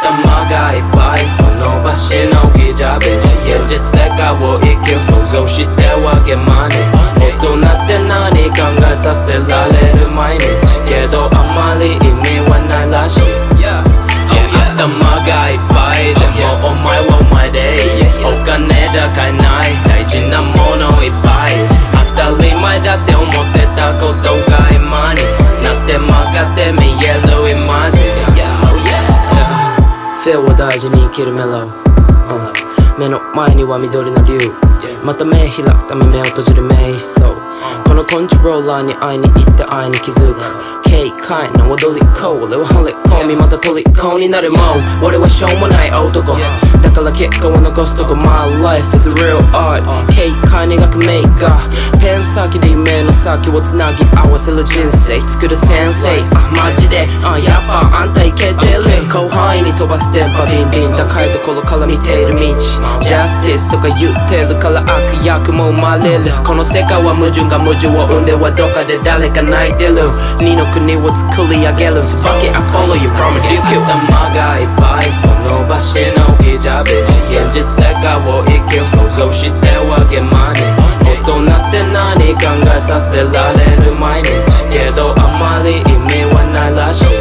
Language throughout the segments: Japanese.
頭がいっぱいその場しのぎじゃべ現実世界を生き想像してわけまね大人って何考えさせられる毎日。けどあまり意味はないらしい。頭がいっぱいでもお前はお前でお金じゃ買えない。大事なものいっぱい。当たり前だって思ってたことが今に。なって曲がって見 Feel を大事に生きるメロ、uh, 目の前には緑の竜。また目開くため目を閉じる瞑想。このコントローラーに会いに行って愛に気づく。軽快な踊り子。俺は惚れ込みまた虜になるもん。俺はしょうもない男。だから結果を残すとこ。My life is a real art 軽快に描くメーカーペン先で夢の先をつなぎ合わせる人生。作る先生。あマジで。あやっぱあんたいけて飛ばす電波ビンビン高いところから見ている道。Justice とか言ってるから悪役も生まれる。この世界は矛盾が矛盾を生んではどっかで誰か泣いてる。二の国を作り上げる。So fuck it I follow you from a DQ 頭がいっぱいその場しのぎじゃべ現実世界を生きる想像してわけまね大人って何考えさせられる毎日。けどあまり意味はないらしい。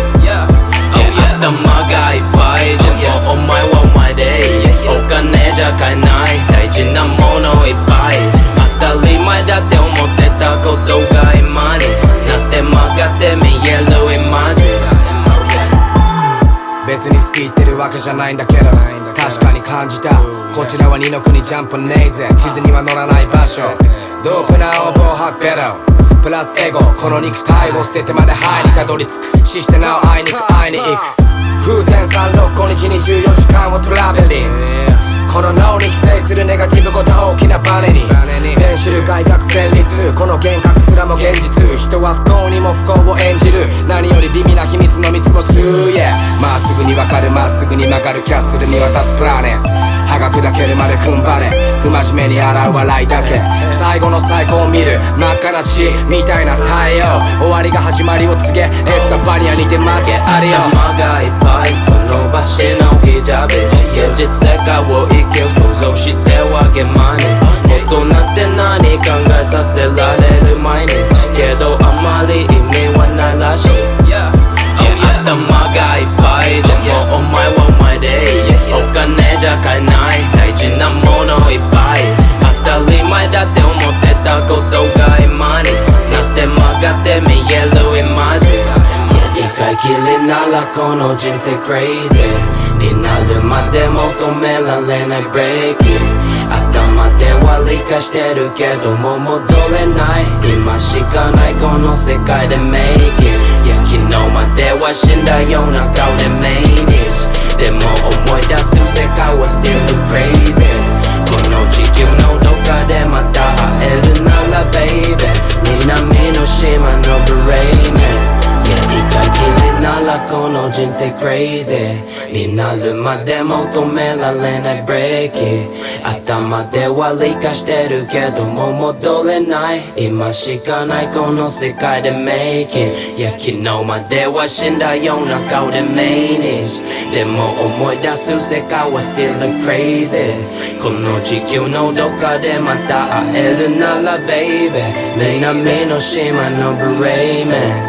じゃないんだけど確かに感じた。こちらは二の国ジャンプねえぜ地図には乗らない場所。ドープな応募ハッペロ。プラスエゴ。この肉体を捨ててまでハイにたどり着く。死してなお会いに行く会いに行く。風天36個日に14時間をトラベリング。この脳に寄生するネガティブこと大きなバネに。ペンシル外角旋律この幻覚すらも現実。人は不幸にも不幸を演じる。何より微妙な秘密 Yeah. まっすぐにわかるまっすぐに曲がるキャッスル見渡すプラネ。歯が砕けるまで踏ん張れ。不真面目に洗う笑いだけ。最後の最高を見る。真っ赤な血みたいな太陽。終わりが始まりを告げ。エスタパニアにて負けありよ。頭がいっぱいその場しのぎじゃべ現実世界を生きる想像してわけまね。大人って何考えさせられる毎日。けどって曲がって見える今じ一回きりならこの人生 crazy. になるまで求められない breaking 頭では理解してるけども戻れない今しかないこの世界で make it. いや昨日までは死んだような顔で manage. でも思い出す世界は still crazy. 人生 crazy. になるまで求められない break it. 頭では理解してるけども戻れない今しかないこの世界で make it. いや昨日までは死んだような顔で manage. でも思い出す世界は still crazy. この地球のどっかでまた会えるなら baby. 南の島のブレイメン